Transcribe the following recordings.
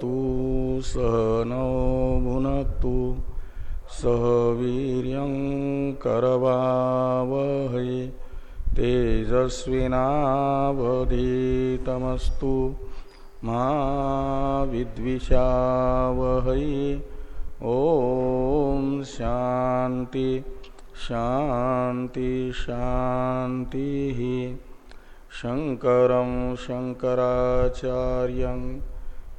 भुनक्तु सह नौ भुनक्तु, सह वीर करवावहै, तेजस्विनावधीतमस्तु, मा विद्विषावहै। ओम शांति शांति शांति शंकर शंकराचार्य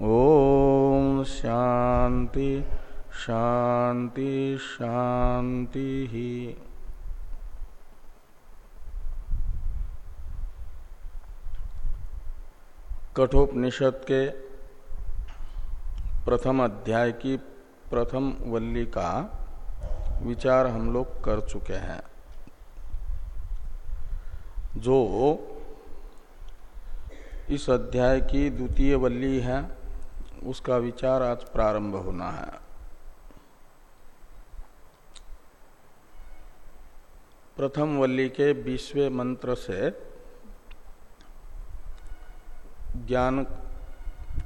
ॐ शांति शांति ही। कठोपनिषद के प्रथम अध्याय की प्रथम वल्ली का विचार हम लोग कर चुके हैं। जो इस अध्याय की द्वितीय वल्ली है उसका विचार आज प्रारंभ होना है। प्रथम वल्ली के बीसवें मंत्र से ज्ञान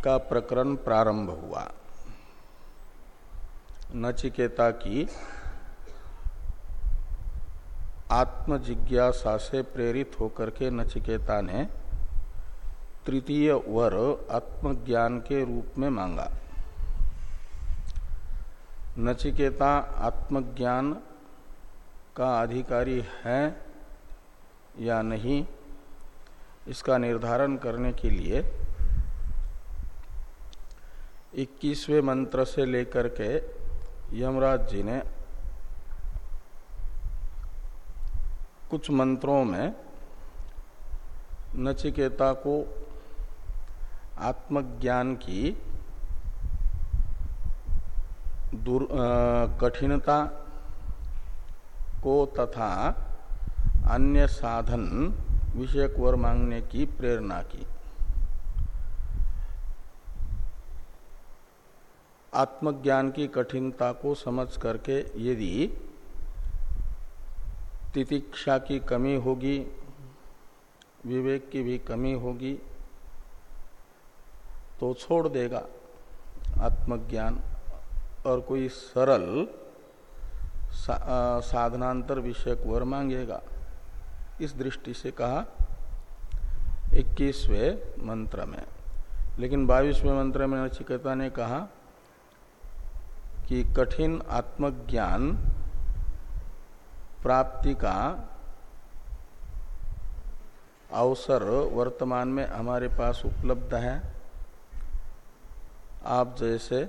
का प्रकरण प्रारंभ हुआ। नचिकेता की आत्मजिज्ञासा से प्रेरित होकर के नचिकेता ने तृतीय वर आत्मज्ञान के रूप में मांगा। नचिकेता आत्मज्ञान का अधिकारी है या नहीं, इसका निर्धारण करने के लिए इक्कीसवें मंत्र से लेकर के यमराज जी ने कुछ मंत्रों में नचिकेता को आत्मज्ञान की कठिनता को तथा अन्य साधन विषयक वर मांगने की प्रेरणा की। आत्मज्ञान की कठिनता को समझ करके यदि तितिक्षा की कमी होगी, विवेक की भी कमी होगी तो छोड़ देगा। आत्मज्ञान और कोई सरल सा, साधनांतर विषयक वर मांगेगा। इस दृष्टि से कहा इक्कीसवें मंत्र में। लेकिन बाईसवें मंत्र में नचिकेता ने कहा कि कठिन आत्मज्ञान प्राप्ति का अवसर वर्तमान में हमारे पास उपलब्ध है। आप जैसे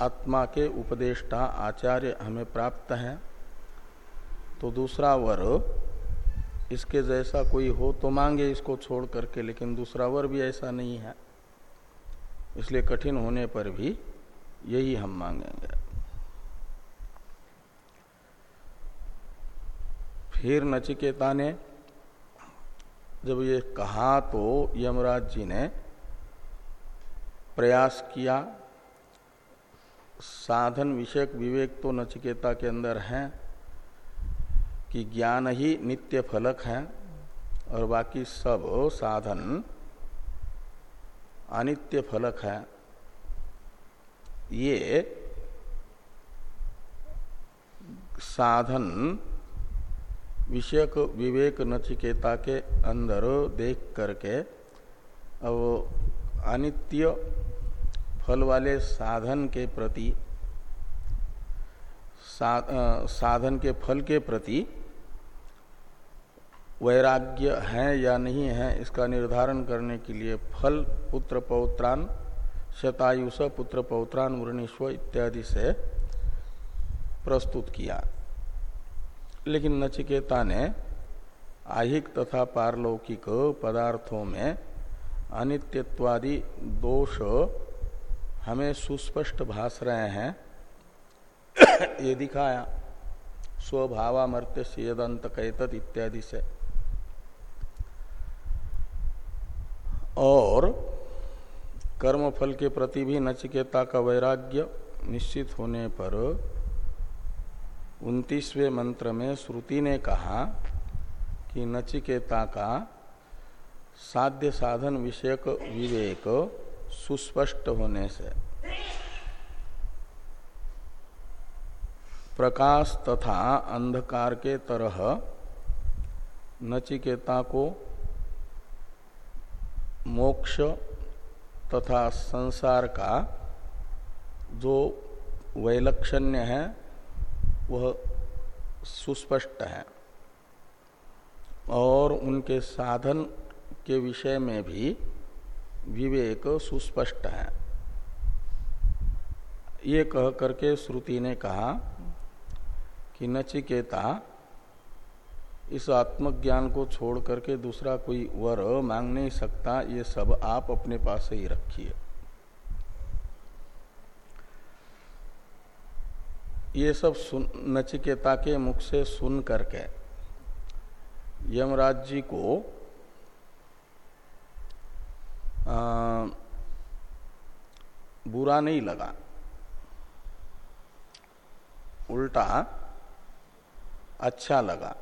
आत्मा के उपदेष्टा आचार्य हमें प्राप्त हैं तो दूसरा वर, इसके जैसा कोई हो तो मांगे इसको छोड़ करके, लेकिन दूसरा वर भी ऐसा नहीं है। इसलिए कठिन होने पर भी यही हम मांगेंगे। फिर नचिकेता ने जब ये कहा तो यमराज जी ने प्रयास किया। साधन विषयक विवेक तो नचिकेता के अंदर है कि ज्ञान ही नित्य फलक है और बाकी सब साधन अनित्य फलक है। ये साधन विषयक विवेक नचिकेता के अंदर देख करके अब अनित्य फल वाले साधन के प्रति सा, साधन के फल के प्रति वैराग्य है या नहीं है इसका निर्धारण करने के लिए फल पुत्र पौत्रान शतायुष पुत्र पौत्रान वृणीश्व इत्यादि से प्रस्तुत किया। लेकिन नचिकेता ने आहिक तथा पारलौकिक पदार्थों में अनित्यत्वादि दोष हमें सुस्पष्ट भास रहे हैं। ये दिखाया स्वभावामर्त्य सेदंत कैतत इत्यादि से। और कर्मफल के प्रति भी नचिकेता का वैराग्य निश्चित होने पर उन्तीसवें मंत्र में श्रुति ने कहा कि नचिकेता का साध्य साधन विषयक विवेक सुस्पष्ट होने से। प्रकाश तथा अंधकार के तरह नचिकेता को मोक्ष तथा संसार का जो वैलक्षण्य है, वह सुस्पष्ट है। और उनके साधन के विषय में भी विवेक सुस्पष्ट है। ये कह करके श्रुति ने कहा कि नचिकेता, इस आत्मज्ञान को छोड़ करके दूसरा कोई वर मांग नहीं सकता, ये सब आप अपने पास ही रखिए। ये सब सुन, नचिकेता के मुख से सुन करके यमराज जी को बुरा नहीं लगा। उल्टा अच्छा लगा।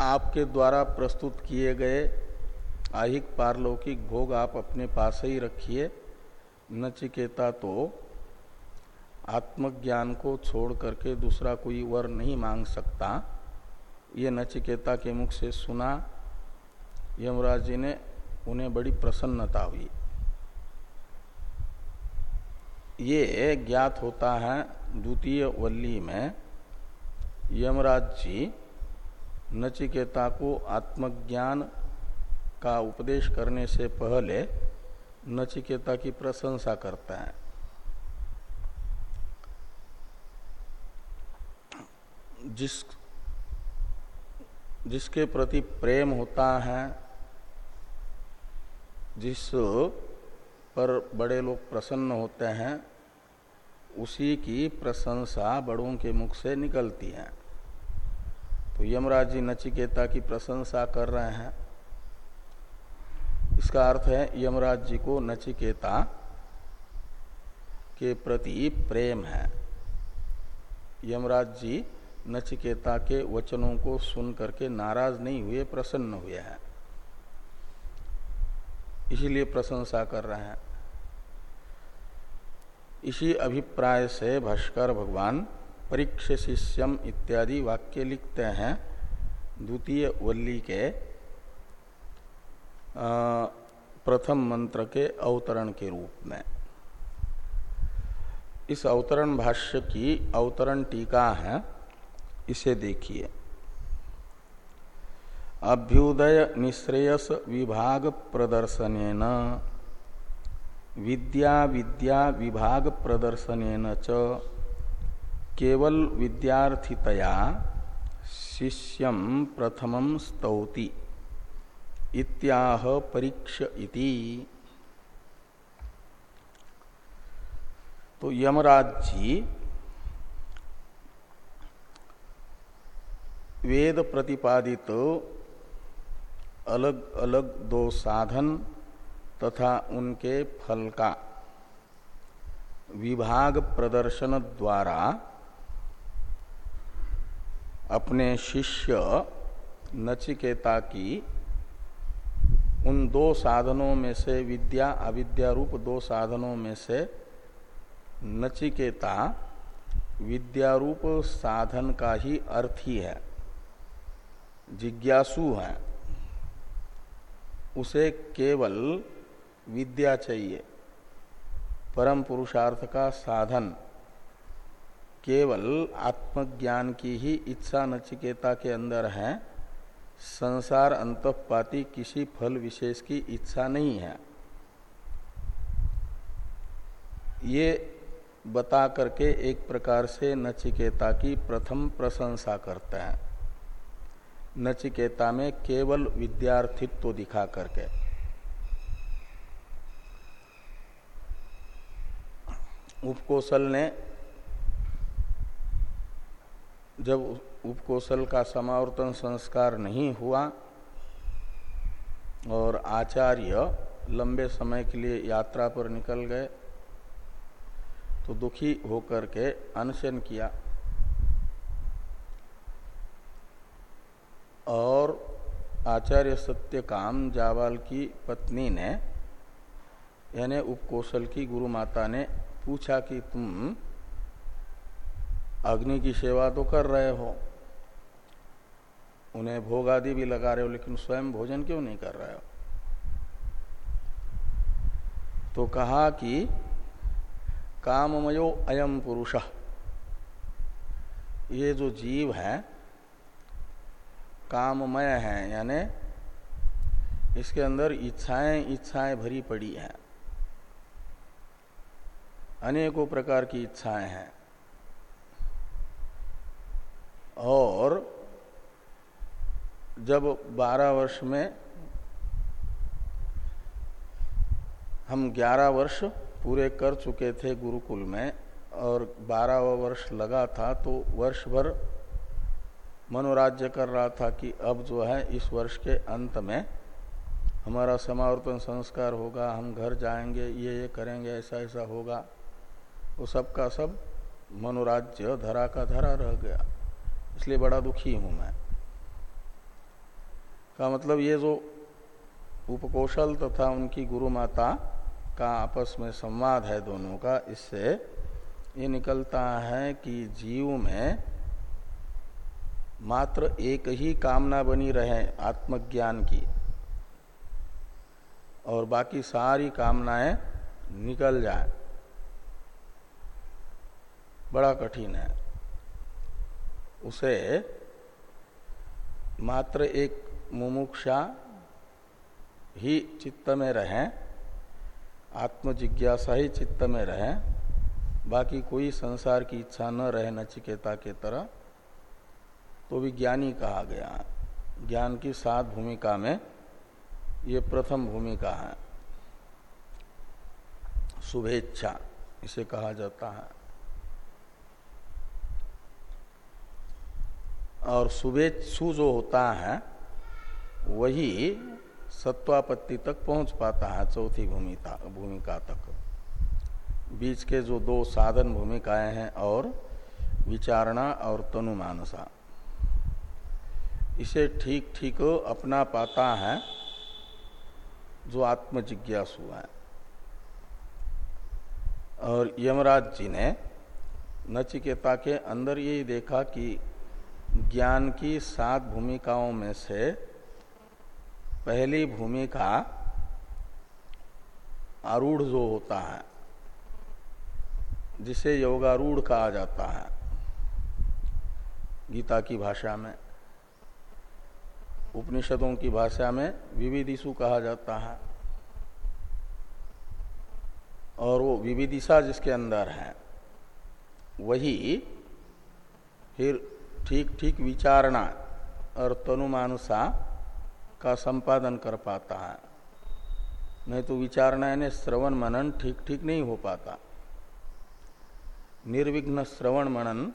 आपके द्वारा प्रस्तुत किए गए आहिक पारलौकिक भोग आप अपने पास ही रखिए। नचिकेता तो आत्मज्ञान को छोड़ करके दूसरा कोई वर नहीं मांग सकता। ये नचिकेता के मुख से सुना यमराज जी ने उन्हें बड़ी प्रसन्नता हुई। ये ज्ञात होता है द्वितीय वल्ली में यमराज जी नचिकेता को आत्मज्ञान का उपदेश करने से पहले नचिकेता की प्रशंसा करता है। जिस जिसके प्रति प्रेम होता है, जिस पर बड़े लोग प्रसन्न होते हैं, उसी की प्रशंसा बड़ों के मुख से निकलती है। तो यमराज जी नचिकेता की प्रशंसा कर रहे हैं। इसका अर्थ है, यमराज जी को नचिकेता के प्रति प्रेम है। यमराज जी नचिकेता के वचनों को सुन करके नाराज़ नहीं हुए, प्रसन्न हुए हैं। इसीलिए प्रशंसा कर रहे हैं। इसी अभिप्राय से भाष्कर भगवान परीक्ष शिष्यम इत्यादि वाक्य लिखते हैं द्वितीय वल्ली के प्रथम मंत्र के अवतरण के रूप में। इस अवतरण भाष्य की अवतरण टीका है। इसे देखिए। अभ्युदय निश्रेयस विभाग प्रदर्शन विद्या विद्या विभाग प्रदर्शन च, केवल विद्यार्थितया शिष्यम प्रथमम स्तौति, इत्याह परीक्ष इति। तो यमराज जी वेद प्रतिपादित अलग अलग दो साधन तथा उनके फल का विभाग प्रदर्शन द्वारा अपने शिष्य नचिकेता की उन दो साधनों में से विद्या, अविद्या रूप दो साधनों में से नचिकेता विद्यारूप साधन का ही अर्थ ही है। जिज्ञासु है। उसे केवल विद्या चाहिए। परम पुरुषार्थ का साधन। केवल आत्मज्ञान की ही इच्छा नचिकेता के अंदर है। संसार अंतपाती किसी फल विशेष की इच्छा नहीं है। ये बता करके एक प्रकार से नचिकेता की प्रथम प्रशंसा करते हैं। नचिकेता में केवल विद्यार्थित्व दिखा करके। उपकोशल ने जब उपकोशल का समावर्तन संस्कार नहीं हुआ और आचार्य लंबे समय के लिए यात्रा पर निकल गए तो दुखी होकर के अनशन किया और आचार्य सत्य काम जावाल की पत्नी ने, यानी उपकोशल की गुरु माता ने पूछा कि तुम अग्नि की सेवा तो कर रहे हो। उन्हें भोग आदि भी लगा रहे हो, लेकिन स्वयं भोजन क्यों नहीं कर रहे हो? तो कहा कि काममयो अयम पुरुष, ये जो जीव है काममय है, यानी इसके अंदर इच्छाएँ इच्छाएँ भरी पड़ी हैं। अनेकों प्रकार की इच्छाएँ हैं। और जब 12 वर्ष में हम 11 वर्ष पूरे कर चुके थे गुरुकुल में, और बारहवा वर्ष लगा था तो वर्ष भर मनोराज्य कर रहा था कि अब जो है, इस वर्ष के अंत में हमारा समावर्तन संस्कार होगा, हम घर जाएँगे, ये ये करेंगे, ऐसा ऐसा होगा। वो सब का सब मनोराज्य धरा का धरा रह गया। इसलिए बड़ा दुखी हूँ मैं। का मतलब ये जो उपकोशल तथा उनकी गुरु माता का आपस में संवाद है दोनों का, इससे ये निकलता है कि जीव में मात्र एक ही कामना बनी रहे आत्मज्ञान की। और बाकी सारी कामनाएँ निकल जाए। बड़ा कठिन है। उसे मात्र एक मुमुक्षा ही चित्त में रहे आत्म जिज्ञासा ही चित्त में रहे, बाकी कोई संसार की इच्छा न रहे नचिकेता के तरह। तो भी ज्ञानी कहा गया ज्ञान की सात भूमिका में ये प्रथम भूमिका है। शुभेच्छा, इसे कहा जाता है। और शुभेच्छु जो होता है, वही सत्वापत्ति तक पहुँच पाता है, चौथी भूमिका भूमिका तक। बीच के जो दो साधन भूमिकाएँ हैं, और विचारणा और तनुमानसा। इसे ठीक ठीक अपना पाता है जो आत्म हुआ है। और यमराज जी ने नचिकेता के अंदर यही देखा कि ज्ञान की सात भूमिकाओं में से पहली भूमिका आरूढ़ जो होता है, जिसे योगारूढ़ कहा जाता है, गीता की भाषा में। उपनिषदों की भाषा में विविधिशु कहा जाता है। और वो विविदिशा जिसके अंदर है, वही फिर ठीक ठीक विचारणा और तनुमानुषा का संपादन कर पाता है। नहीं तो विचारणा यानी श्रवण मनन ठीक ठीक नहीं हो पाता। निर्विघ्न श्रवण मनन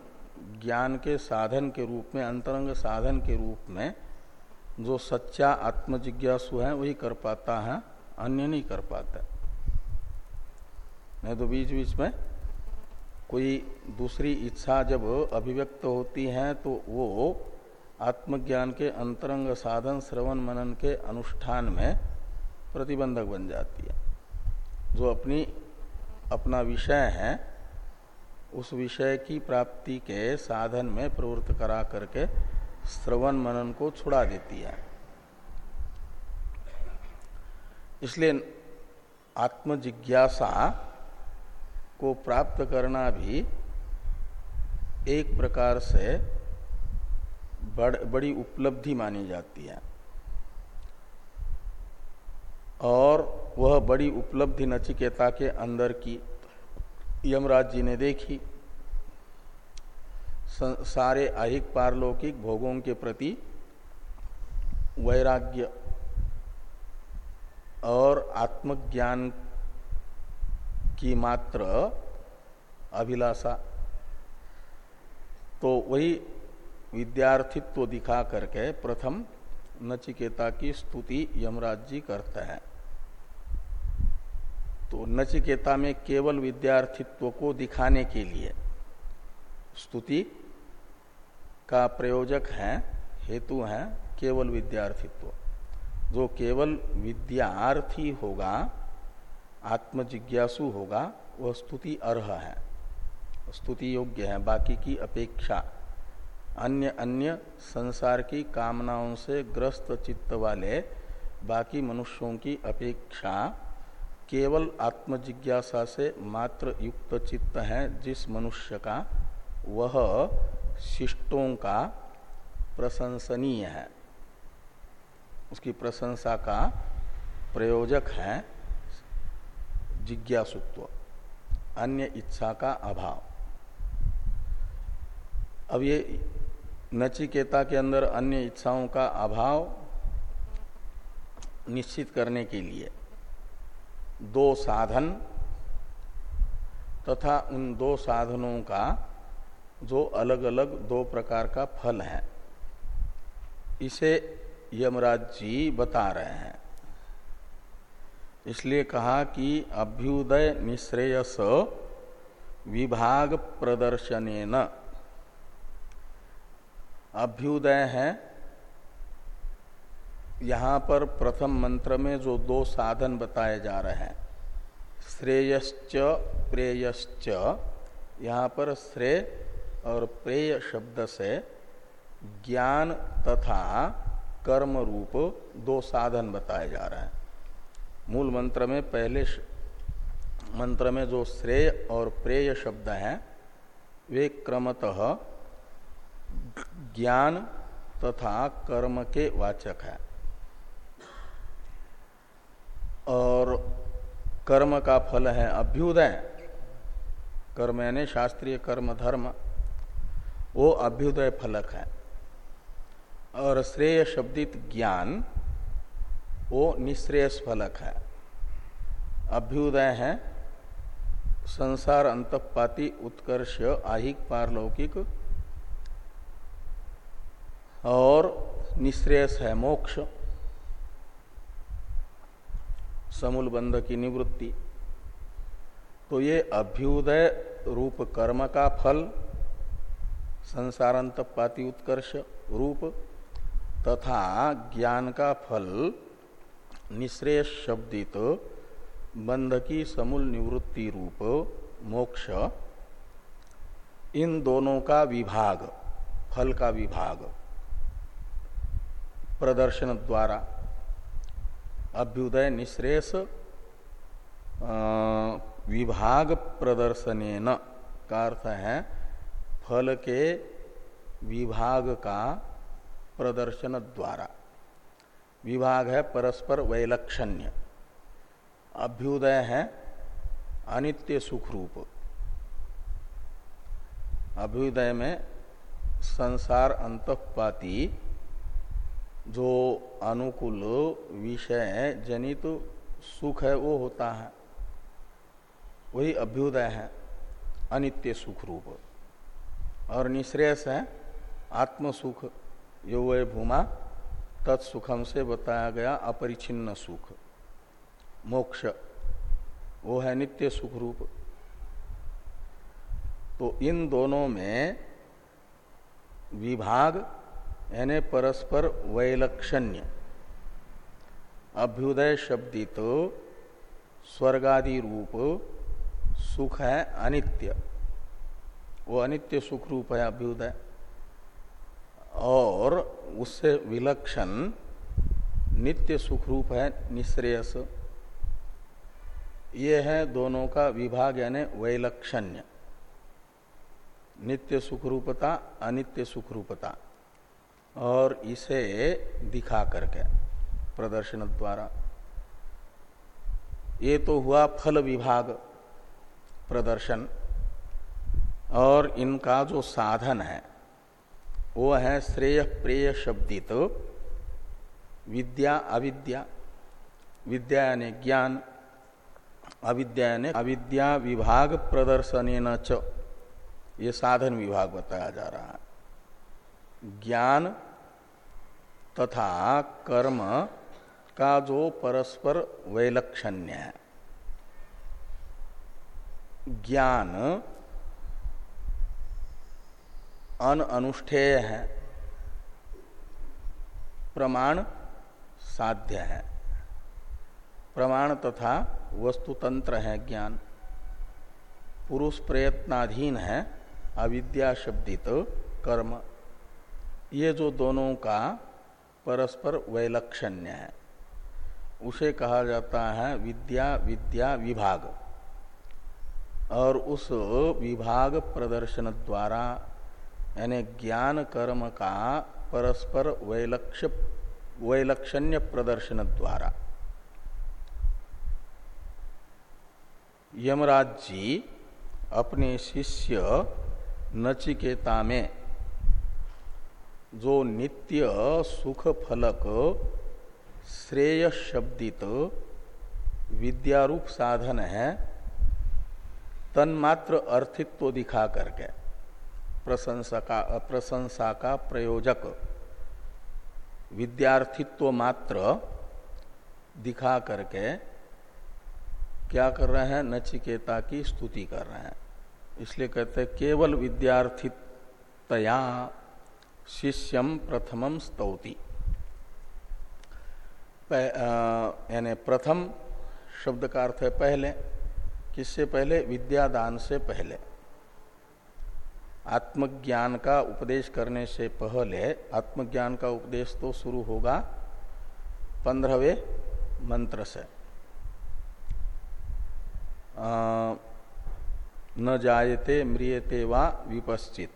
ज्ञान के साधन के रूप में, अंतरंग साधन के रूप में जो सच्चा आत्मजिज्ञासु है, वही कर पाता है, अन्य नहीं कर पाता नहीं तो बीच बीच में कोई दूसरी इच्छा जब अभिव्यक्त होती है तो वो आत्मज्ञान के अंतरंग साधन, श्रवण, मनन के अनुष्ठान में प्रतिबंधक बन जाती है। जो अपनी, अपना विषय है, उस विषय की प्राप्ति के साधन में प्रवृत्त करा करके श्रवण मनन को छुड़ा देती है। इसलिए आत्मजिज्ञासा को प्राप्त करना भी एक प्रकार से बड़, बड़ी उपलब्धि मानी जाती है। और वह बड़ी उपलब्धि नचिकेता के अंदर की यमराज जी ने देखी। सारे अहिक पारलौकिक भोगों के प्रति वैराग्य और आत्मज्ञान की मात्र अभिलाषा। तो वही विद्यार्थित्व दिखा करके प्रथम नचिकेता की स्तुति यमराज जी करते हैं। तो नचिकेता में केवल विद्यार्थित्व को दिखाने के लिए स्तुति का प्रयोजक है, हेतु है केवल विद्यार्थित्व। जो केवल विद्यार्थी होगा, आत्मजिज्ञासु होगा, वह स्तुति अर्ह है। स्तुति योग्य है, बाकी की अपेक्षा। अन्य अन्य संसार की कामनाओं से ग्रस्त चित्त वाले, बाकी मनुष्यों की अपेक्षा, केवल आत्मजिज्ञासा से मात्र युक्त चित्त है जिस मनुष्य का, वह शिष्टों का प्रशंसनीय है। उसकी प्रशंसा का प्रयोजक है जिज्ञासुत्व, अन्य इच्छा का अभाव। अब ये नचिकेता के अंदर अन्य इच्छाओं का अभाव निश्चित करने के लिए दो साधन तथा उन दो साधनों का जो अलग अलग दो प्रकार का फल है। इसे यमराज जी बता रहे हैं। इसलिए कहा कि अभ्युदय निश्रेयस विभाग प्रदर्शन अभ्युदय है। यहाँ पर प्रथम मंत्र में जो दो साधन बताए जा रहे हैं। श्रेयश्च, प्रेयश्च। यहाँ पर श्रेय और प्रेय शब्द से ज्ञान तथा कर्म रूप दो साधन बताए जा रहे हैं। मूल मंत्र में पहले मंत्र में जो श्रेय और प्रेय शब्द हैं, वे क्रमतः ज्ञान तथा कर्म के वाचक है। और कर्म का फल है अभ्युदय। कर्म यानी शास्त्रीय कर्म धर्म। वो अभ्युदय फलक है। और श्रेय शब्दित ज्ञान वो निश्रेयस फलक है। अभ्युदय है, संसार अंतपाती उत्कर्ष आहिक पारलौकिक, और निश्रेयस है मोक्ष समूल बंध की निवृत्ति। तो ये अभ्युदय रूप कर्म का फल संसारांत पाती उत्कर्ष रूप तथा ज्ञान का फल निश्रेय शब्दित बंध की समूल निवृत्ति रूप मोक्ष। इन दोनों का विभाग, फल का विभाग, प्रदर्शन द्वारा अभ्युदय निश्रेष विभाग प्रदर्शन का अर्थ है फल के विभाग का प्रदर्शन द्वारा। विभाग है परस्पर वैलक्षण्य। अभ्युदय है अनित्य सुख रूप अभ्युदय में संसार अंतपाती जो अनुकूल विषय जनित तो सुख है, वो होता है। वही अभ्युदय है, अनित्य सुख रूप और निश्रेयस है। आत्म सुख यो वह भूमा, तत्सुखम से बताया गया अपरिचिन्न सुख। मोक्ष, वो है नित्य सुख रूप तो इन दोनों में विभाग, यानी परस्पर वैलक्षण्य। अभ्युदय शब्दित, स्वर्गादि रूप, सुख है अनित्य। वो अनित्य सुख रूप है अभ्युदय। और उससे विलक्षण नित्य सुख रूप है निश्रेयस। ये है दोनों का विभाग यानी वैलक्षण्य। नित्य सुखरूपता अनित्य सुखरूपता और इसे दिखा करके प्रदर्शन द्वारा। ये तो हुआ फल विभाग प्रदर्शन। और इनका जो साधन है, वो है श्रेय प्रेय शब्दित विद्या अविद्या। विद्या यानी ज्ञान, अविद्या यानी अविद्या विभाग प्रदर्शन च। ये साधन विभाग बताया जा रहा है। ज्ञान तथा कर्म का जो परस्पर वैलक्षण्य है। ज्ञान अन अनुष्ठेय है। प्रमाण साध्य है। प्रमाण तथा वस्तुतंत्र है ज्ञान। पुरुष प्रयत्नाधीन है, अविद्या शब्दित कर्म। ये जो दोनों का परस्पर वैलक्षण्य है, उसे कहा जाता है विद्या विद्या, विभाग। और उस विभाग प्रदर्शन द्वारा यानी ज्ञान कर्म का परस्पर वैलक्ष्य, वैलक्षण्य प्रदर्शन द्वारा। यमराज जी अपने शिष्य नचिकेता में जो नित्य सुख फलक श्रेय शब्दित विद्यारूप साधन है, तन्मात्र अर्थित्व दिखा करके प्रशंसा का प्रशंसा का प्रयोजक। विद्यार्थित्व मात्र दिखा करके क्या कर रहे हैं? नचिकेता की स्तुति कर रहे हैं। इसलिए कहते हैं, केवल विद्यार्थितया शिष्यम प्रथमम स्तौति। यानी प्रथम शब्द का अर्थ है पहले। किससे पहले? विद्यादान से पहले। आत्मज्ञान का उपदेश करने से पहले, आत्मज्ञान का उपदेश तो शुरू होगा पंद्रहवें मंत्र से। न जायते म्रियते वा विपश्चित।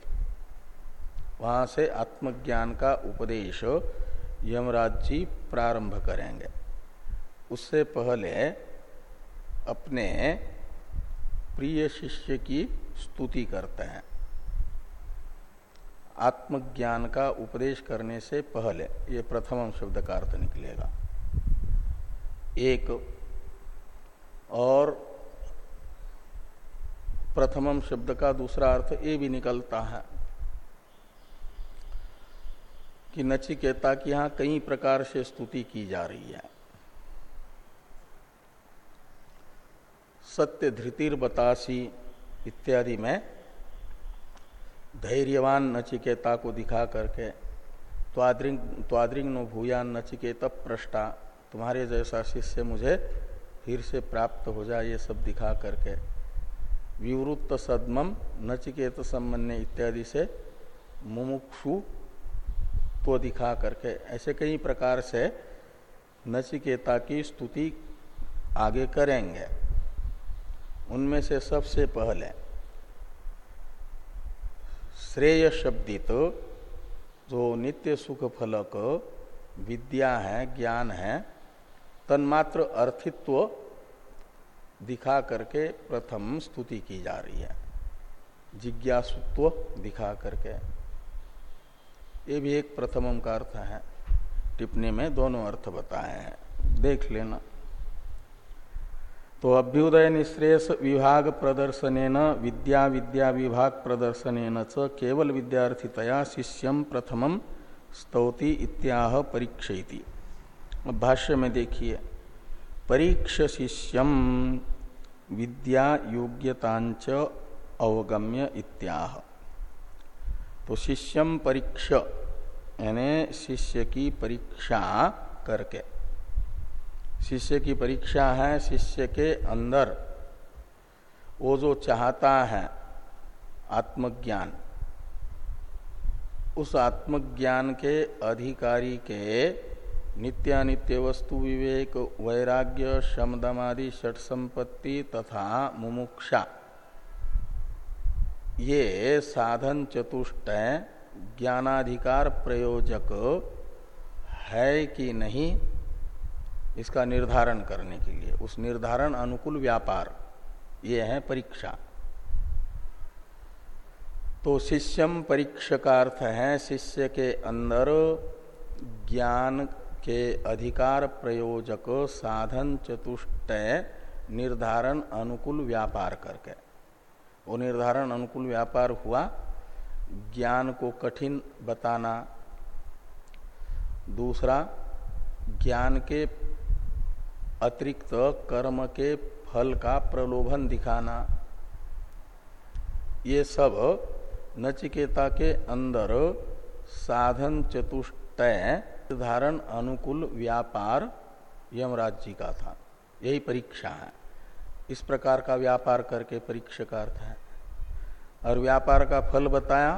वहाँ से आत्मज्ञान का उपदेश यमराज जी प्रारंभ करेंगे। उससे पहले अपने प्रिय शिष्य की स्तुति करते हैं। आत्मज्ञान का उपदेश करने से पहले, ये प्रथम शब्द का अर्थ निकलेगा। एक और प्रथमम शब्द का दूसरा अर्थ ये भी निकलता है कि नचिकेता की यहाँ कई प्रकार से स्तुति की जा रही है। सत्य धृतिर बतासी इत्यादि में धैर्यवान नचिकेता को दिखा करके त्वाद्रिंग त्वाद्रिंग नो भूयान नचिकेत प्रष्टा, तुम्हारे जैसा शिष्य मुझे फिर से प्राप्त हो जाए ये सब दिखा करके। विवृत्त सदमम, नचिकेत संबन्य इत्यादि से मुमुक्षु तो दिखा करके। ऐसे कई प्रकार से नचिकेता की स्तुति आगे करेंगे। उनमें से सबसे पहले श्रेय शब्दित जो नित्य सुख फलक विद्या है, ज्ञान है, तन्मात्र अर्थित्व दिखा करके प्रथम स्तुति की जा रही है। जिज्ञासुत्व दिखा करके। ये भी एक प्रथमम का अर्थ है। टिप्पणी में दोनों अर्थ बताए हैं। देख लेना। तो अभ्युदय निश्रेष विभाग प्रदर्शन विद्या विद्या विभाग प्रदर्शन च केवल विद्यार्थितया शिष्यम प्रथमम स्तौति इत्याह परीक्षति भाष्य में देखिए। परीक्ष शिष्यम विद्या योग्यतांच अवगम्य इत्याह। तो शिष्यम परीक्ष, यानी शिष्य की परीक्षा करके। शिष्य की परीक्षा है, शिष्य के अंदर। वो जो चाहता है आत्मज्ञान, उस आत्मज्ञान के अधिकारी के नित्यानित्य वस्तु विवेक, वैराग्य, शमदमादि षट संपत्ति तथा मुमुक्षा, ये साधन चतुष्ट ज्ञानाधिकार प्रयोजक है कि नहीं? इसका निर्धारण करने के लिए। उस निर्धारण अनुकूल व्यापार, ये है परीक्षा। तो शिष्यम परीक्षा का अर्थ है, शिष्य के अंदर ज्ञान के अधिकार प्रयोजक साधन चतुष्टय निर्धारण अनुकूल व्यापार करके। वो निर्धारण अनुकूल व्यापार हुआ, ज्ञान को कठिन बताना। दूसरा, ज्ञान के अतिरिक्त कर्म के फल का प्रलोभन दिखाना। ये सब नचिकेता के अंदर साधन चतुष्टय निर्धारण अनुकूल व्यापार यमराज जी का था। यही परीक्षा है। इस प्रकार का व्यापार करके परीक्षा का अर्थ है। और व्यापार का फल बताया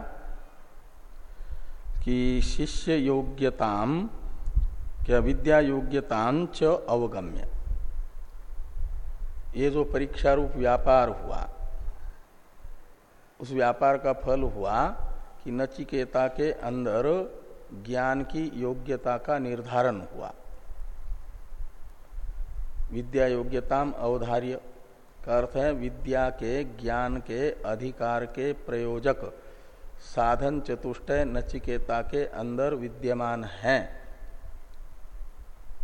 कि शिष्य योग्यताम क्या विद्या योग्यतांच अवगम्य। ये जो परीक्षा रूप व्यापार हुआ, उस व्यापार का फल हुआ कि नचिकेता के अंदर ज्ञान की योग्यता का निर्धारण हुआ। विद्या योग्यताम अवधार्य का अर्थ है विद्या के, ज्ञान के, अधिकार के प्रयोजक, साधन चतुष्टय नचिकेता के अंदर विद्यमान हैं।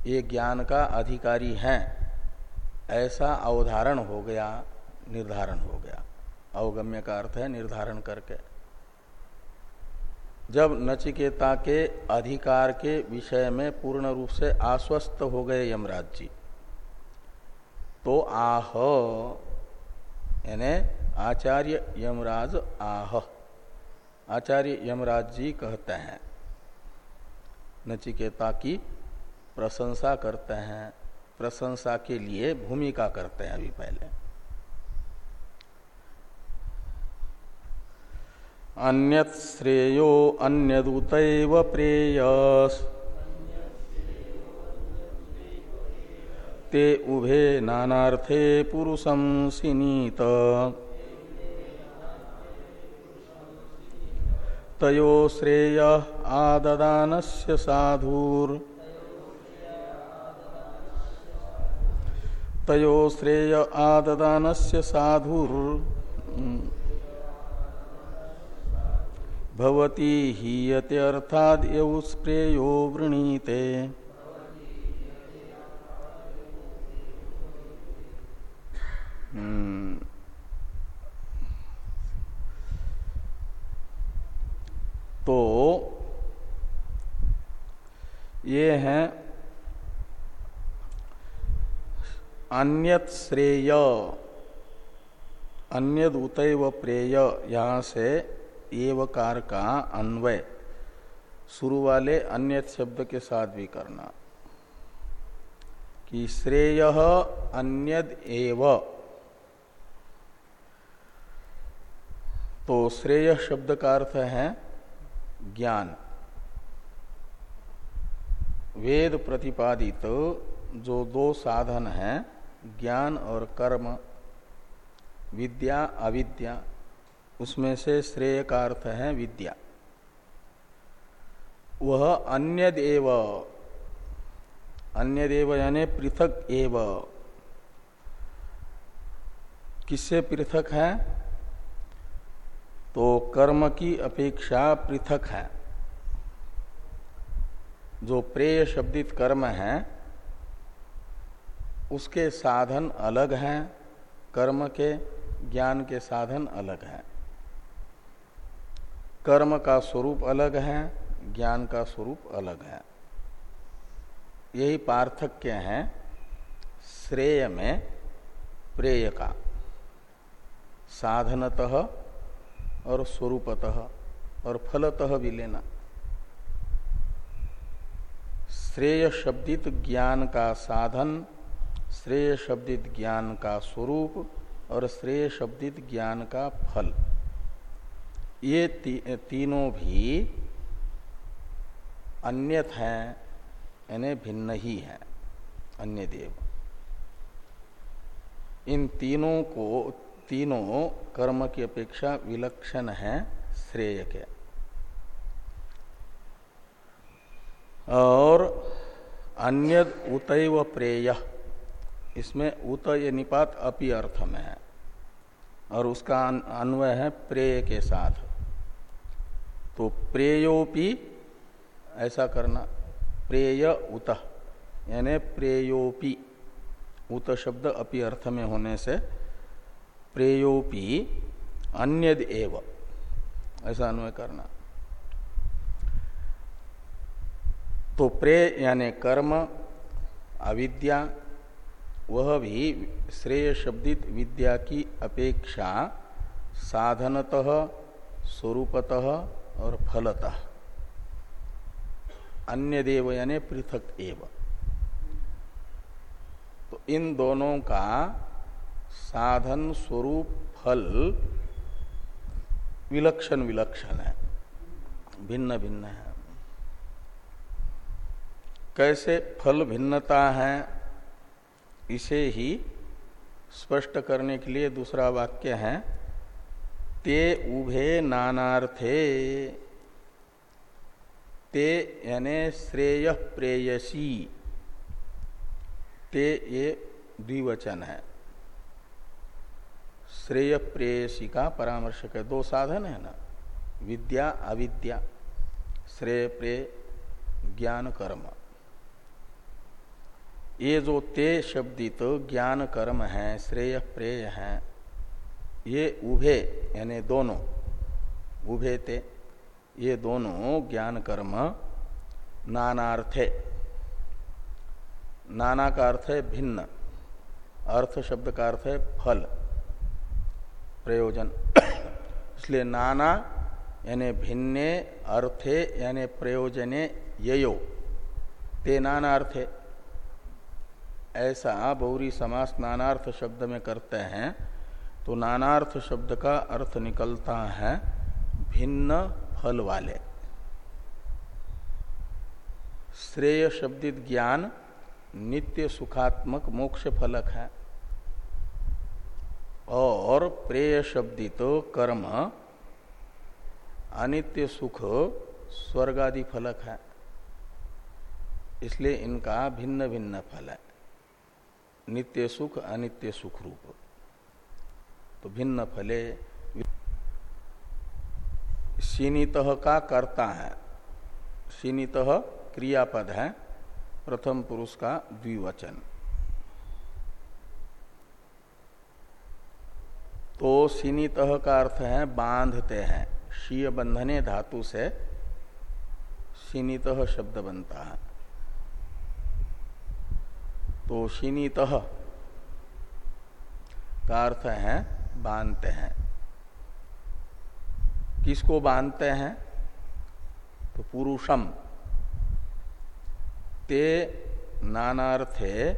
ये ज्ञान का अधिकारी हैं। ऐसा अवधारण हो गया, निर्धारण हो गया। अवगम्य का अर्थ है निर्धारण करके। जब नचिकेता के अधिकार के विषय में पूर्ण रूप से आश्वस्त हो गए यमराज जी तो आह, यानी आचार्य यमराज आह, आचार्य यमराज जी कहते हैं, नचिकेता की प्रशंसा करते हैं, प्रशंसा के लिए भूमिका करते हैं अभी पहले। अन्यत श्रेयो अन्यदूत प्रेयस। ते उभे नानार्थे पुरुषम सिनीत। तयो श्रेय आददानस्य साधुर। तयो श्रेय आददानस्य साधुर। भवती हीयते यौस्प्रेयो वृणीते। हम्म। तो ये है अन्यत श्रेय। अन्यद उतव प्रेय। यहाँ से एवकार का अन्वय। शुरू वाले अन्य शब्द के साथ भी करना। कि श्रेय अन्यद एव। तो श्रेय शब्द का अर्थ है ज्ञान। वेद प्रतिपादित जो दो साधन हैं ज्ञान और कर्म, विद्या, अविद्या, उसमें से श्रेय का अर्थ है विद्या। वह अन्य अन्य यानी पृथक एव। किससे पृथक है? तो कर्म की अपेक्षा पृथक है। जो प्रेय शब्दित कर्म है उसके साधन अलग हैं, कर्म के, ज्ञान के साधन अलग हैं। कर्म का स्वरूप अलग है, ज्ञान का स्वरूप अलग है। यही पार्थक्य है श्रेय में प्रेय का। साधनतः और स्वरूपतः और फलतः भी लेना। श्रेय शब्दित ज्ञान का साधन श्रेय शब्दित ज्ञान का स्वरूप और श्रेय शब्दित ज्ञान का फल। ये ती, तीनों भी अन्यत हैं यानी भिन्न ही है अन्य देव इन तीनों को तीनों कर्म की अपेक्षा विलक्षण हैं श्रेय के। और अन्य उतव प्रेय। इसमें उत ये निपात अपी अर्थ में है, और उसका अन्वय है प्रेय के साथ। तो प्रेयोपी ऐसा करना, प्रेय उत, यानी प्रेयोपी, उत शब्द अपि अर्थ में होने से प्रेयोपी अन्य एव, ऐसा अन्वय करना। तो प्रे यानी कर्म, अविद्या वह भी श्रेय शब्दित विद्या की अपेक्षा साधनतः, स्वरूपतः और फलतः। अन्य देव यानी पृथक एव। तो इन दोनों का साधन स्वरूप फल विलक्षण विलक्षण है, भिन्न भिन्न है। कैसे फल भिन्नता है इसे ही स्पष्ट करने के लिए दूसरा वाक्य है, ते उभे नानार्थे। ते यानी श्रेय प्रेयसी। ते ये द्विवचन है। श्रेय प्रेयसी का परामर्शक है दो साधन है ना, विद्या, अविद्या। श्रेय प्रेय ज्ञान कर्म। ये जो ते शब्दित ज्ञान कर्म है, श्रेय प्रेय है। ये उभे, यानी दोनों, उभे ते, ये दोनों ज्ञान कर्म नानार्थे। नाना का अर्थ है भिन्न, अर्थ शब्द का अर्थ है फल, प्रयोजन। इसलिए नाना, यानी भिन्ने, अर्थे, यानी प्रयोजने यो ते नानार्थे ऐसा बहुरी समास नानार्थ शब्द में करते हैं तो नानार्थ शब्द का अर्थ निकलता है भिन्न फल वाले। श्रेय शब्दित ज्ञान नित्य सुखात्मक मोक्ष फलक है। और प्रेय शब्दित कर्म अनित्य सुख स्वर्ग आदि फलक है। इसलिए इनका भिन्न भिन्न फल है। नित्य सुख, अनित्य सुख रूप। तो भिन्न फले सीनित का कर्ता है? सीनित क्रियापद है, प्रथम पुरुष का द्विवचन। तो सीनित का अर्थ है, बांधते हैं। शीय बंधने धातु से सीनित शब्द बनता है। तो सीनित का अर्थ है, बांधते हैं। किसको बांधते हैं? तो पुरुषम। ते नानार्थे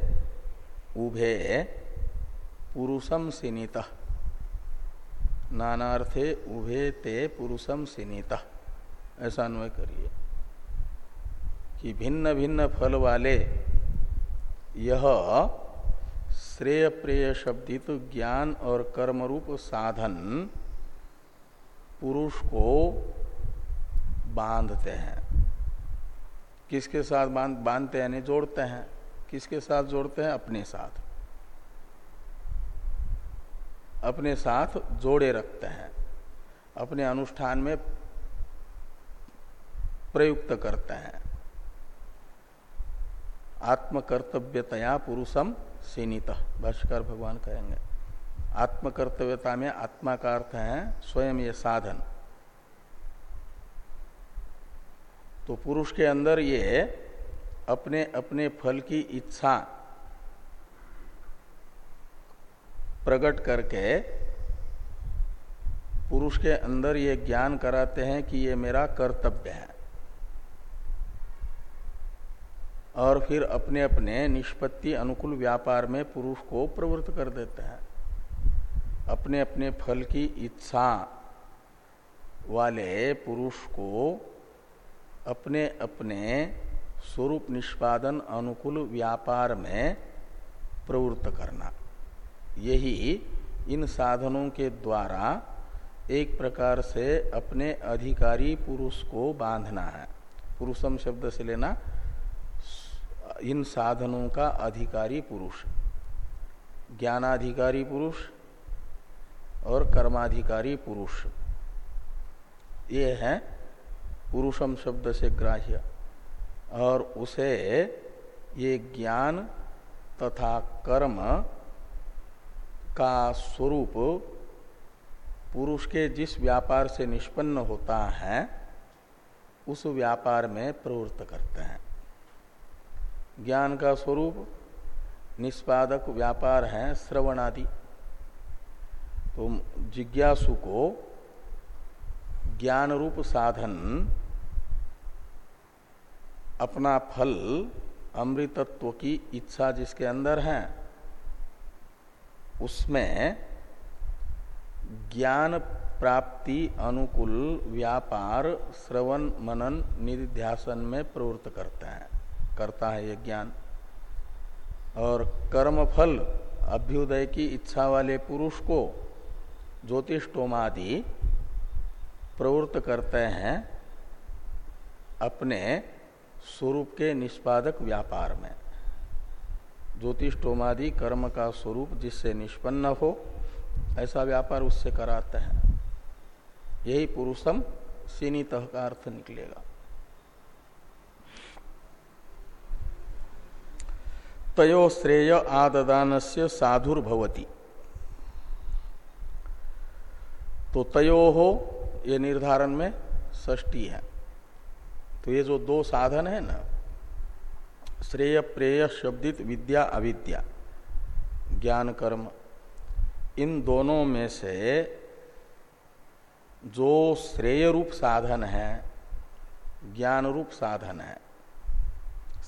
उभे पुरुषम सीनित। नानार्थे उभे ते पुरुषम सीनित। ऐसा अन्वय करिए। कि भिन्न भिन्न फल वाले यह श्रेय प्रेय शब्दित ज्ञान और कर्म रूप साधन पुरुष को बांधते हैं। किसके साथ बाँध, बांधते यानी जोड़ते हैं? किसके साथ जोड़ते हैं? अपने साथ। अपने साथ जोड़े रखते हैं। अपने अनुष्ठान में प्रयुक्त करते हैं। आत्मकर्तव्यतया पुरुषम सीनित। भाष्कर भगवान कहेंगे, आत्मकर्तव्यता में आत्मा का अर्थ है स्वयं ये साधन। तो पुरुष के अंदर ये अपने अपने फल की इच्छा प्रकट करके पुरुष के अंदर ये ज्ञान कराते हैं कि ये मेरा कर्तव्य है। और फिर अपने अपने निष्पत्ति अनुकूल व्यापार में पुरुष को प्रवृत्त कर देते हैं। अपने अपने फल की इच्छा वाले पुरुष को अपने अपने स्वरूप निष्पादन अनुकूल व्यापार में प्रवृत्त करना। यही इन साधनों के द्वारा एक प्रकार से अपने अधिकारी पुरुष को बांधना है। पुरुषम शब्द से लेना इन साधनों का अधिकारी पुरुष। ज्ञानाधिकारी पुरुष और कर्माधिकारी पुरुष। ये है पुरुषम शब्द से ग्राह्य। और उसे ये ज्ञान तथा कर्म का स्वरूप पुरुष के जिस व्यापार से निष्पन्न होता है, उस व्यापार में प्रवृत्त करते हैं। ज्ञान का स्वरूप, निष्पादक, व्यापार है श्रवण आदि तो जिज्ञासु को ज्ञान रूप साधन, अपना फल, अमृतत्व की इच्छा जिसके अंदर है, उसमें ज्ञान प्राप्ति, अनुकूल, व्यापार, श्रवण, मनन निध्यासन में प्रवृत्त करते हैं। करता है ये ज्ञान। और कर्म फल अभ्युदय की इच्छा वाले पुरुष को ज्योतिषोमादि प्रवृत्त करते हैं अपने स्वरूप के निष्पादक व्यापार में। ज्योतिषोमादि कर्म का स्वरूप जिससे निष्पन्न हो, ऐसा व्यापार उससे कराते हैं। यही पुरुषम सीनीत का अर्थ निकलेगा। तयो श्रेय आददान से साधुर्भवती। तो तयो हो ये निर्धारण में षष्टी है। तो ये जो दो साधन है ना, श्रेय, प्रेय, शब्दित, विद्या, अविद्या, ज्ञान, कर्म, इन दोनों में से जो श्रेय रूप साधन है, ज्ञान रूप साधन है,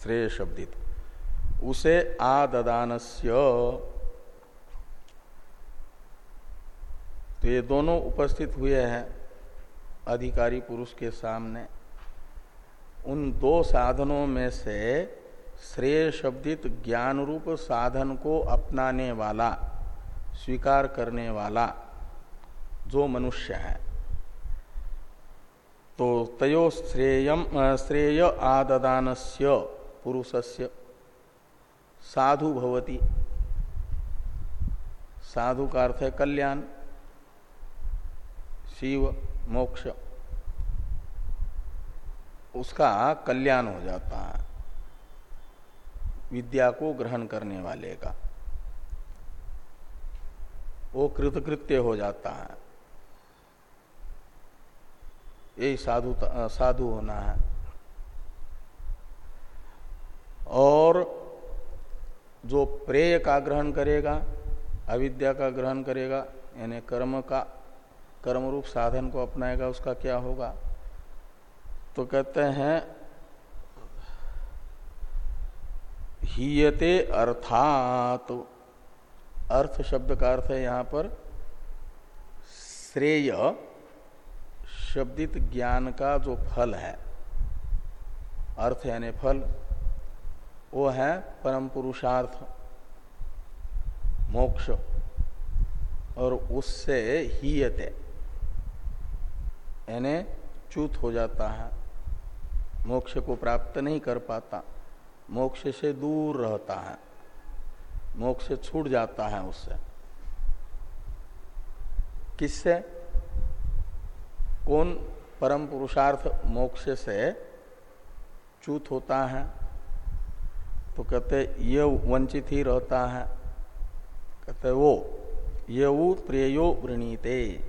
श्रेय, शब्दित उसे आददानस्य। तो ये दोनों उपस्थित हुए हैं अधिकारी पुरुष के सामने। उन दो साधनों में से श्रेय शब्दित ज्ञान रूप साधन को अपनाने वाला, स्वीकार करने वाला जो मनुष्य है। तो तयो श्रेयम श्रेय आददानस्य पुरुषस्य। साधु भवती। साधु का अर्थ है कल्याण, शिव, मोक्ष। उसका कल्याण हो जाता है, विद्या को ग्रहण करने वाले का। वो कृतकृत्य हो जाता है। यही साधु साधु होना है। और जो प्रेय का ग्रहण करेगा, अविद्या का ग्रहण करेगा, यानी कर्म का कर्म रूप साधन को अपनाएगा, उसका क्या होगा? तो कहते हैं, हीयते अर्थात, अर्थ शब्द का अर्थ है यहाँ पर, श्रेय, शब्दित ज्ञान का जो फल है, अर्थ यानी फल वो है परम पुरुषार्थ, मोक्ष। और उससे हीयते यानी च्युत हो जाता है। मोक्ष को प्राप्त नहीं कर पाता। मोक्ष से दूर रहता है। मोक्ष छूट जाता है उससे। किससे? कौन? परम पुरुषार्थ मोक्ष से च्युत होता है। तो कहते ये वंचित ही रहता है। कहते वो, ये प्रेयो वृणीते।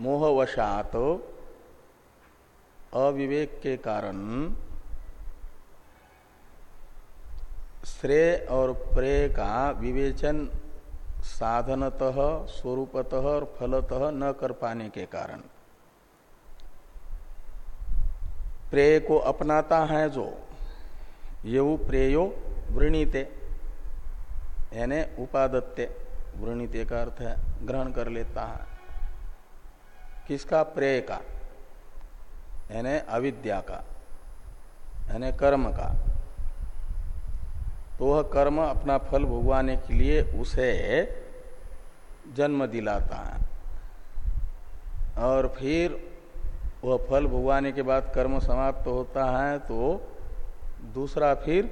मोहवशात अविवेक के कारण श्रेय और प्रेय का विवेचन साधनतः, स्वरूपतः और फलतः न कर पाने के कारण। प्रेय को अपनाता है जो ये प्रेयो वृणीते। यानी उपादत्य वृणीते का अर्थ है, ग्रहण कर लेता है। किसका? प्रेय का। यानी अविद्या का। यानी कर्म का। तो वह कर्म अपना फल भुगवाने के लिए उसे जन्म दिलाता है। और फिर वह फल भुगवाने के बाद कर्म समाप्त तो होता है तो दूसरा फिर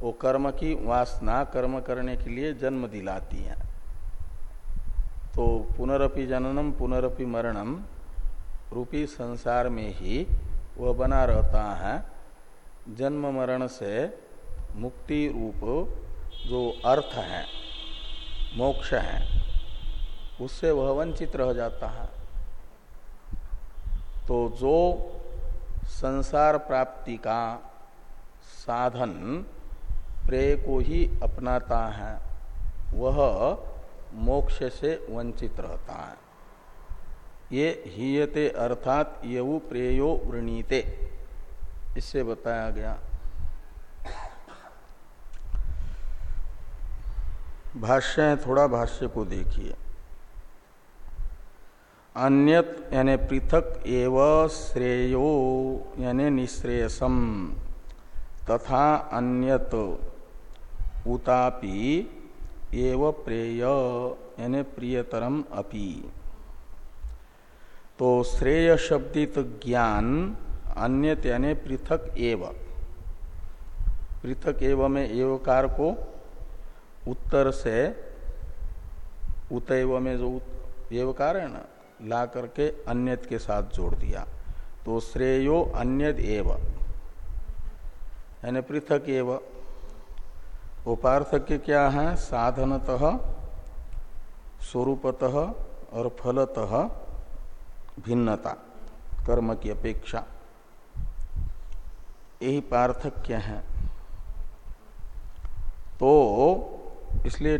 वो कर्म की वासना कर्म करने के लिए जन्म दिलाती है। तो पुनरअपि जननम, पुनरपि मरणम रूपी संसार में ही वह बना रहता है। जन्म मरण से मुक्ति रूप जो अर्थ है, मोक्ष है, उससे वह वंचित रह जाता है। तो जो संसार प्राप्ति का साधन प्रेय को ही अपनाता है, वह मोक्ष से वंचित रहता है। ये हीयते अर्थात यऊ प्रेयो वृणीते, इससे बताया गया। भाष्य थोड़ा भाष्य को देखिए। अन्यत यानी पृथक एव श्रेयो यानी निश्रेयसम। तथा अन्यत उतापि एव प्रेय यानी प्रियतरम अपि। तो श्रेय शब्दित ज्ञान अन्य यानी पृथक एव। पृथक एव में एवकार को उत्तर से उतव में जो एवकार है ना? ला करके अन्यत के साथ जोड़ दिया। तो श्रेयो अन्यद एव। यानी पृथक एव। उपार्थक्य क्या है? साधनतः, स्वरूपतः और फलतः भिन्नता, कर्म की अपेक्षा। यही पार्थक्य है। तो इसलिए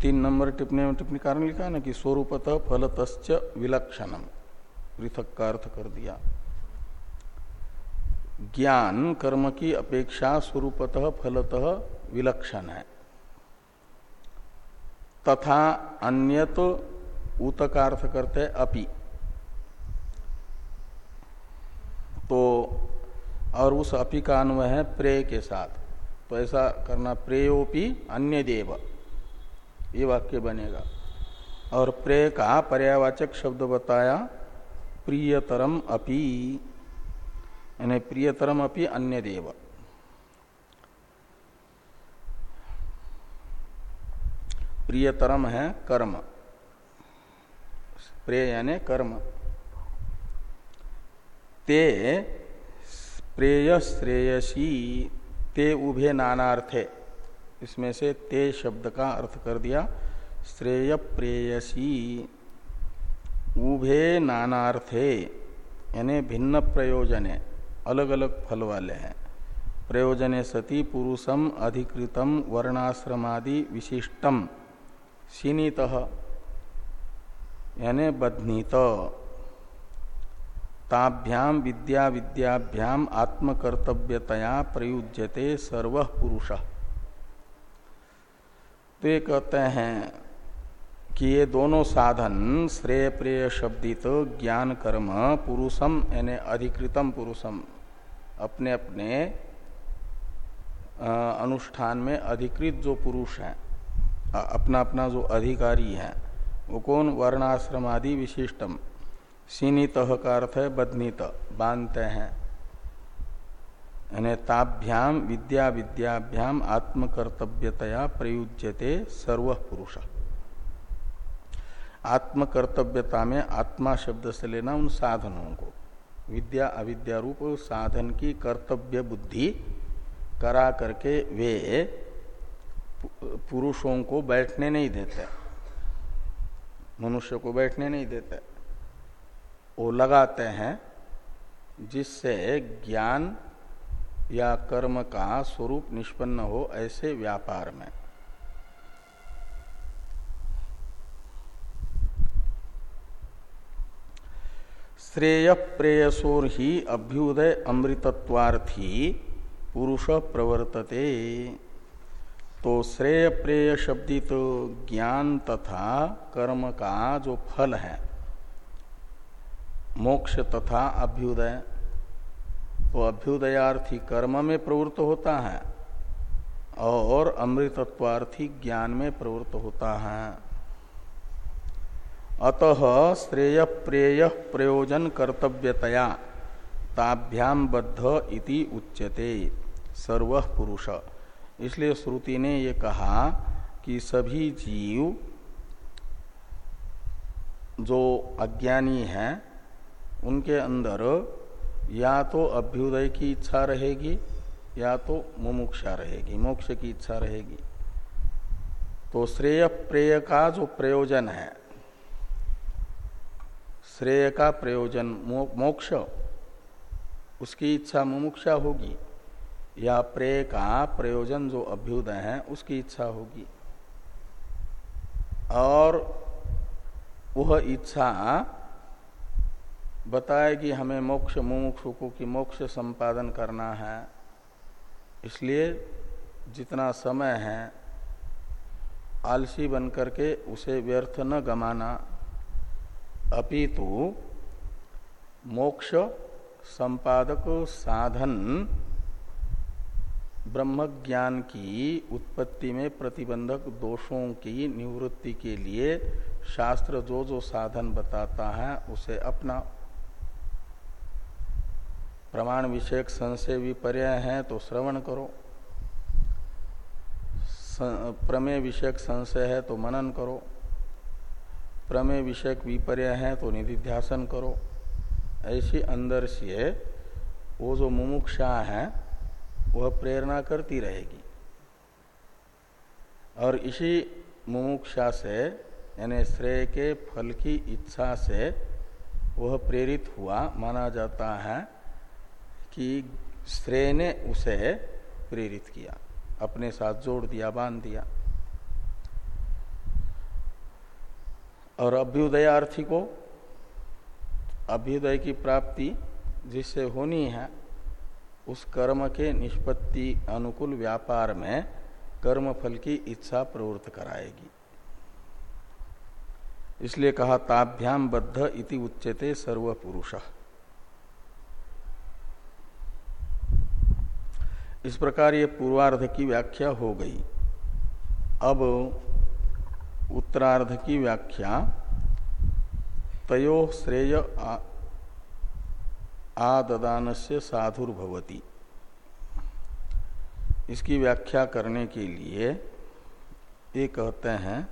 तीन नंबर टिप्पणी में टिप्पणी कारण लिखा है ना कि स्वरूपतः फलतश्च विलक्षणम। पृथक का अर्थ कर दिया। ज्ञान कर्म की अपेक्षा स्वरूपतः फलतः विलक्षण है। तथा अन्यत उत का अर्थ करते अपि। तो और उस अपि का अन्वय है प्रेय के साथ। तो ऐसा करना प्रेयोपि अन्य देव ये वाक्य बनेगा। और प्रेय का पर्यावाचक शब्द बताया, प्रियतरम अपि। यानी प्रियतरम अपि अन्य देव प्रियतरम है कर्म। प्रेय यानी कर्म। ते प्रेय श्रेयसी ते उभे नानार्थे। इसमें से ते शब्द का अर्थ कर दिया, श्रेय प्रेयसी उभे नानार्थे, यानी भिन्न प्रयोजने अलग अलग फल वाले हैं। प्रयोजने सती पुरुषम, अधिकृतम, वर्णाश्रमादि विशिष्टम सीनीत यानी बध्नीत। ताभ्याम विद्या विद्याभ्याम आत्मकर्तव्यतया प्रयुज्यते सर्व पुरुष। तो ये कहते हैं कि ये दोनों साधन श्रेय प्रेय शब्दित ज्ञान कर्म पुरुषम यानी अधिकृतम पुरुषम अपने अपने अनुष्ठान में अधिकृत जो पुरुष है अपना अपना जो अधिकारी है, वो कौन? वर्णाश्रम आदि विशिष्टम। सीनित का अर्थ है बदनीत बांधते हैं। ताभ्याम विद्या विद्याभ्याम आत्मकर्तव्यतया प्रयुज्यते सर्व पुरुष। आत्मकर्तव्यता में आत्मा शब्द से लेना उन साधनों को। विद्या अविद्या रूप साधन की कर्तव्य बुद्धि करा करके वे पुरुषों को बैठने नहीं देते। मनुष्य को बैठने नहीं देते। वो लगाते हैं जिससे ज्ञान या कर्म का स्वरूप निष्पन्न हो ऐसे व्यापार में। श्रेय प्रेयसोर ही अभ्युदय अमृतत्वार्थी पुरुष प्रवर्तते। तो श्रेय प्रेय शब्दित ज्ञान तथा कर्म का जो फल है, मोक्ष तथा अभ्युदय वो अभ्युदयार्थी कर्म में प्रवृत्त होता है और अमृतत्वार्थी ज्ञान में प्रवृत्त होता है। अतः श्रेय प्रेय प्रयोजन कर्तव्यतया ताभ्याम बद्ध इति उच्यते। सर्व पुरुष। इसलिए श्रुति ने ये कहा कि सभी जीव जो अज्ञानी हैं, उनके अंदर या तो अभ्युदय की इच्छा रहेगी, या तो मुमुक्षा रहेगी, मोक्ष की इच्छा रहेगी। तो श्रेय प्रेय का जो प्रयोजन है, श्रेय का प्रयोजन मोक्ष, उसकी इच्छा मुमुक्षा होगी, या प्रेय का प्रयोजन जो अभ्युदय है, उसकी इच्छा होगी। और वह इच्छा बताएगी हमें मोक्ष, मुमुक्षु को कि मोक्ष संपादन करना है। इसलिए जितना समय है, आलसी बन करके उसे व्यर्थ न गमाना। अपितु मोक्ष संपादक साधन ब्रह्म ज्ञान की उत्पत्ति में प्रतिबंधक दोषों की निवृत्ति के लिए शास्त्र जो जो साधन बताता है, उसे अपना प्रमाण विषयक संशय विपर्य है तो श्रवण करो। प्रमेय विषयक संशय है तो मनन करो। प्रमेय विषयक विपर्य है तो निधिध्यासन करो। ऐसी अंदर से वो जो मुमुक्षा है, वह प्रेरणा करती रहेगी। और इसी मुमुक्षा से, यानी श्रेय के फल की इच्छा से, वह प्रेरित हुआ, माना जाता है कि श्रेय ने उसे प्रेरित किया, अपने साथ जोड़ दिया, बाँध दिया। और अभ्युदयार्थी को, अभ्युदय की प्राप्ति जिससे होनी है, उस कर्म के निष्पत्ति अनुकूल व्यापार में कर्म फल की इच्छा प्रवृत्त कराएगी। इसलिए कहा, ताभ्याम बद्ध इति सर्व इस प्रकार ये पूर्वार्ध की व्याख्या हो गई। अब उत्तरार्ध की व्याख्या, तयो श्रेय आददान से साधुर्भवती। इसकी व्याख्या करने के लिए ये कहते हैं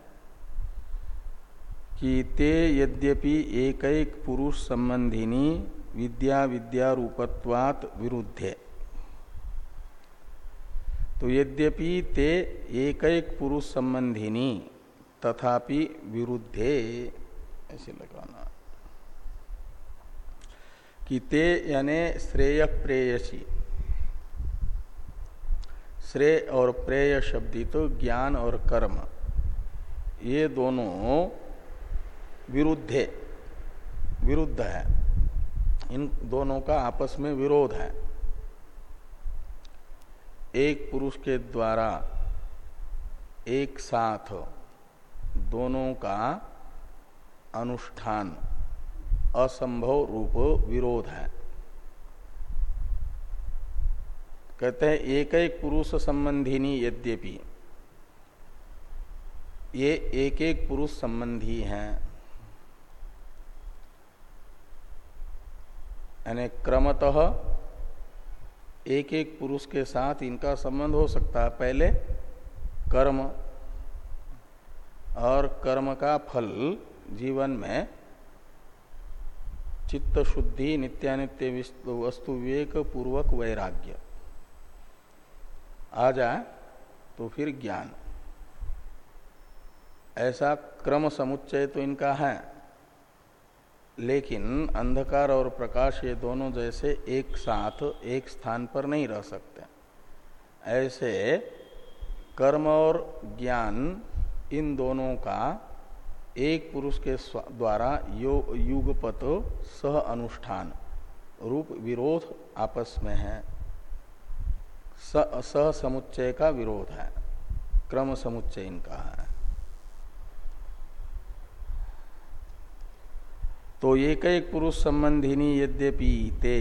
कि ते यद्यपि एक एक पुरुष संबंधिनी विद्या विद्या रूपत्वात विरुद्धे। तो यद्यपि ते एक एक पुरुष संबंधिनी तथापि विरुद्धे, ऐसे लगाना। कि ते यानी श्रेय प्रेयसी। श्रेय और प्रेय शब्दी तो ज्ञान और कर्म। ये दोनों विरुद्धे, विरुद्ध है। इन दोनों का आपस में विरोध है। एक पुरुष के द्वारा एक साथ दोनों का अनुष्ठान असंभव रूप विरोध है। कहते हैं, एक एक पुरुष संबंधिनी यद्यपि। ये एक एक पुरुष संबंधी हैं। यानी क्रमतः एक एक पुरुष के साथ इनका संबंध हो सकता है। पहले कर्म और कर्म का फल जीवन में चित्त शुद्धि, नित्यानित्य वस्तु विवेक पूर्वक वैराग्य। आ जाए तो फिर ज्ञान। ऐसा क्रम समुच्चय तो इनका है। लेकिन अंधकार और प्रकाश ये दोनों जैसे एक साथ एक स्थान पर नहीं रह सकते। ऐसे कर्म और ज्ञान इन दोनों का एक पुरुष के द्वारा यो युगपत सह अनुष्ठान, रूप विरोध आपस में है। सह समुच्चय का विरोध है। क्रम समुच्चय इनका है। तो एक एक पुरुष संबंधिनी यद्यपि ते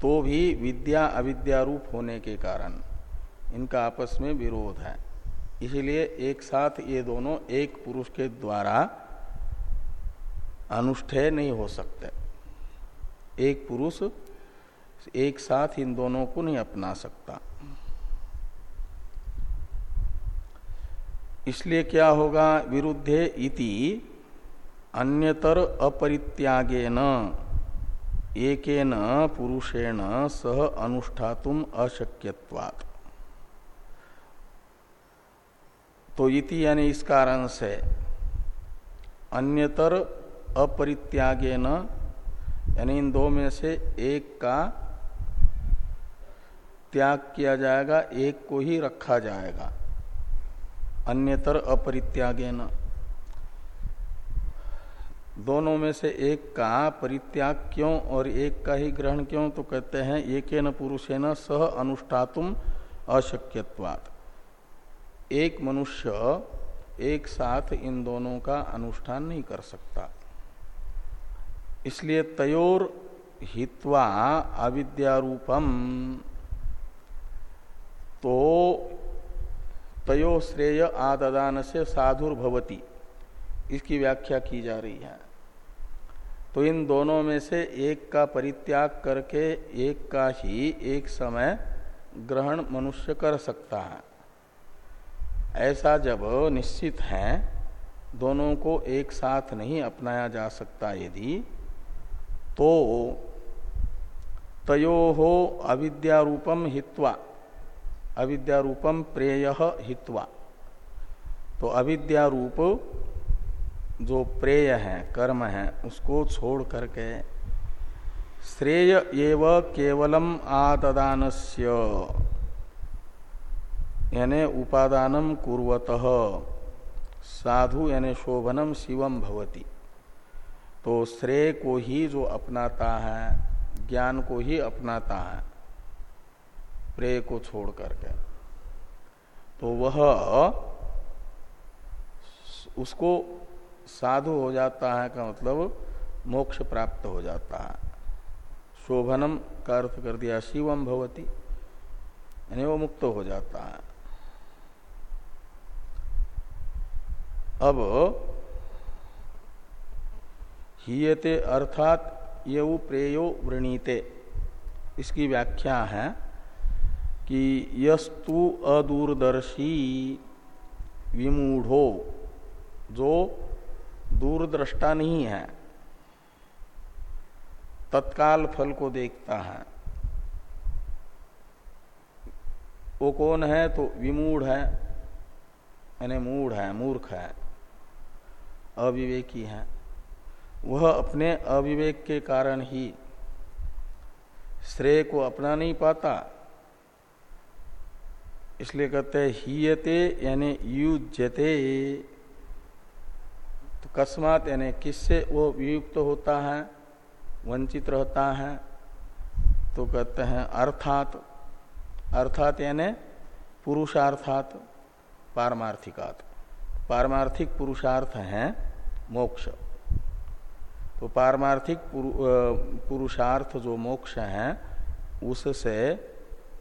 तो भी विद्या अविद्या रूप होने के कारण इनका आपस में विरोध है। इसलिए एक साथ ये दोनों एक पुरुष के द्वारा अनुष्ठेय नहीं हो सकते। एक पुरुष एक साथ इन दोनों को नहीं अपना सकता। इसलिए क्या होगा? विरुद्धे इति अन्यतर अपरित्यागे न एकेन पुरुषेण सह अनुष्ठातुम अशक्यवात तो इति यानी इस कारण से अन्यतर अपरित्यागे न यानी इन दो में से एक का त्याग किया जाएगा, एक को ही रखा जाएगा। अन्यतर अपरित्यागे न दोनों में से एक का परित्याग क्यों और एक का ही ग्रहण क्यों? तो कहते हैं एक न पुरुषेन सह अनुष्ठातुम अशक्यवाद एक मनुष्य, एक साथ इन दोनों का अनुष्ठान नहीं कर सकता। इसलिए तयोर हित्वा अविद्यारूपम। तो तयो श्रेय आददान से साधुर्भवती। इसकी व्याख्या की जा रही है। तो इन दोनों में से एक का परित्याग करके एक का ही एक समय ग्रहण मनुष्य कर सकता है। ऐसा जब निश्चित है, दोनों को एक साथ नहीं अपनाया जा सकता यदि तो तयो हो अविद्यारूपम हित्वा अविद्यारूपम प्रेय हित्वा। तो अविद्यारूप जो प्रेय है, कर्म है, उसको छोड़ करके श्रेय एव केवलम आददानस्य यानी उपादानम कुर्वत, साधु यानी शोभनम शिवम भवती। तो श्रेय को ही जो अपनाता है, ज्ञान को ही अपनाता है, प्रेय को छोड़ करके। तो वह उसको साधु हो जाता है का मतलब मोक्ष प्राप्त हो जाता है। शोभनम का अर्थ कर दिया, शिवम भवती। यानी वो मुक्त हो जाता है। अब हीयते अर्थात ये प्रेयो वृणीते। इसकी व्याख्या है कि यस्तु अदूरदर्शी विमूढ़ो, जो दूरदृष्टा नहीं है। तत्काल फल को देखता है। वो कौन है? तो विमूढ़ है। यानी मूढ़ है, मूर्ख है। अविवेकी है। वह अपने अविवेक के कारण ही श्रेय को अपना नहीं पाता। इसलिए कहते हैं, हीयते यानी युजते कस्मात यानी किससे वो वियुक्त होता है, वंचित रहता है तो कहते हैं अर्थात। अर्थात यानी पुरुषार्थात, पारमार्थिकात। पारमार्थिक पुरुषार्थ है मोक्ष। तो पारमार्थिक पुरुषार्थ जो मोक्ष है, उससे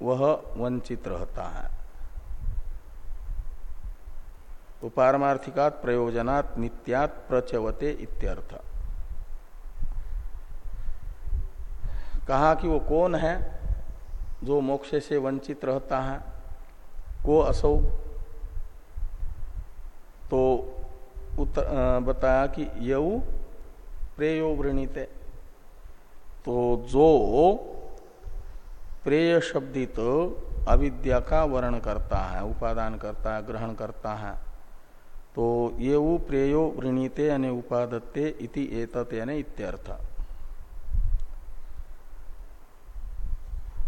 वह वंचित रहता है। तो पारमार्थिकात प्रयोजनात्, नित्यात प्रचवते इत्यर्थ। कहा कि वो कौन है जो मोक्ष से वंचित रहता है? को असौ? तो उत्तर बताया कि यऊ प्रेयो वृणीते। तो जो प्रेय शब्दित अविद्या का वर्ण करता है, उपादान करता है, ग्रहण करता है तो ये वो प्रेयो वृणीते यानी उपादत्ते इति एतत यानी इत्यर्थ।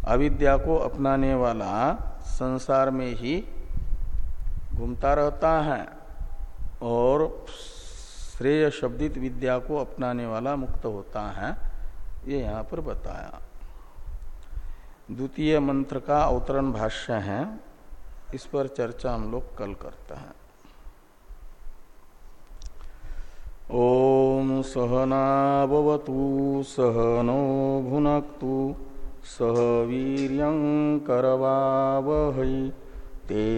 अविद्या को अपनाने वाला संसार में ही घूमता रहता है और श्रेय शब्दित विद्या को अपनाने वाला मुक्त होता है, ये यहाँ पर बताया। द्वितीय मंत्र का अवतरण भाष्य है, इस पर चर्चा हम लोग कल करते हैं। ओम सहनावतु सहनो भुनक्तु सह वीर करवा तेज